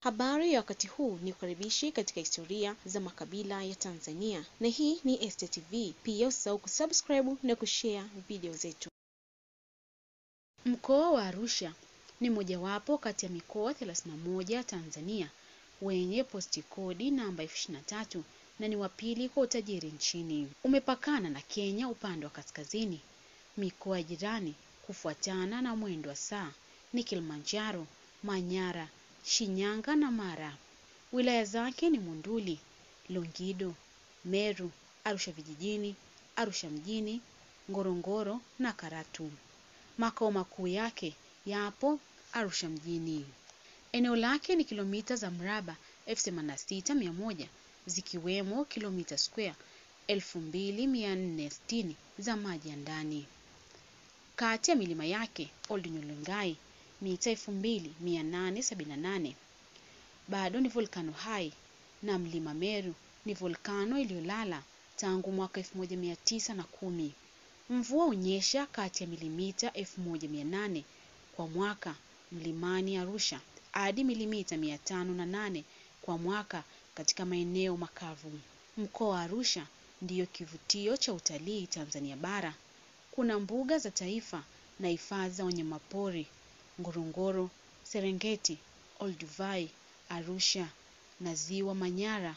Habari ya wakati huu ni ukaribishi katika historia za makabila ya Tanzania, na hii ni STTV. TV. Pia usisahau kusubscribe na kushare video zetu. Mkoa wa Arusha ni mojawapo kati ya mikoa 31 Tanzania wenye posti kodi namba 23 na ni wa pili kwa utajiri nchini. Umepakana na Kenya upande wa kaskazini. Mikoa jirani kufuatana na mwendo wa saa ni Kilimanjaro, Manyara, Shinyanga na Mara. Wilaya zake ni munduli Longido, Meru, Arusha vijijini, Arusha mjini, Ngorongoro na Karatu. Makao makuu yake yapo Arusha mjini. Eneo lake ni kilomita za mraba 86,100 zikiwemo kilomita square 2460 za maji ya ndani. Kati ya milima yake Old Nyolongai mita 2878 bado ni volkano hai na mlima Meru ni volkano iliyolala tangu mwaka 1910. Mvua hunyesha kati ya milimita 1800 kwa mwaka mlimani Arusha hadi milimita 508 kwa mwaka katika maeneo makavu. Mkoa wa Arusha ndiyo kivutio cha utalii Tanzania bara. Kuna mbuga za taifa na hifadhi za wanyamapori Ngorongoro, Serengeti, Olduvai, Arusha na Ziwa Manyara.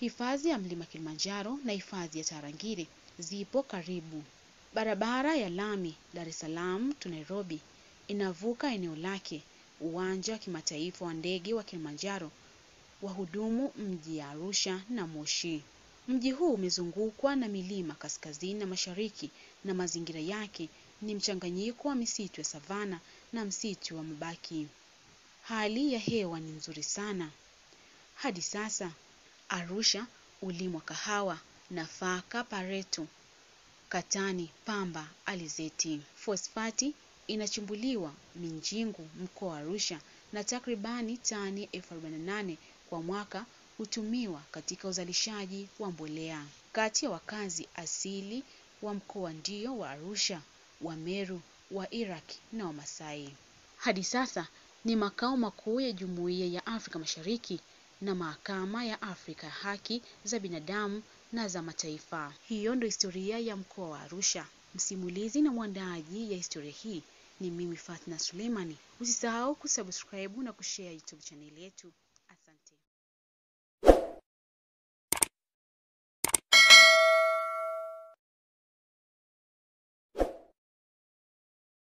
Hifadhi ya mlima Kilimanjaro na hifadhi ya Tarangire zipo karibu. Barabara ya lami Dar es Salaam to Nairobi inavuka eneo lake. Uwanja wa kimataifa wa ndege wa Kilimanjaro wahudumu mji ya Arusha na Moshi. Mji huu umezungukwa na milima kaskazini na mashariki na mazingira yake ni mchanganyiko wa misitu ya savana na msitu wa mabaki. Hali ya hewa ni nzuri sana. Hadi sasa Arusha ulimwa kahawa, nafaka, pareto, katani, pamba, alizeti. Fosfati inachimbuliwa Minjingu mkoa wa Arusha na takribani tani elfu arobaini na nane kwa mwaka hutumiwa katika uzalishaji wa mbolea. Kati ya wakazi asili wa mkoa ndio wa Arusha, wa Meru, wa Iraq na Wamasai. Hadi sasa ni makao makuu ya Jumuiya ya Afrika Mashariki na Mahakama ya Afrika ya Haki za Binadamu na za Mataifa. Hiyo ndio historia ya mkoa wa Arusha. Msimulizi na mwandaaji ya historia hii ni mimi Fatna Suleimani. Usisahau kusubscribe na kushare YouTube chaneli yetu.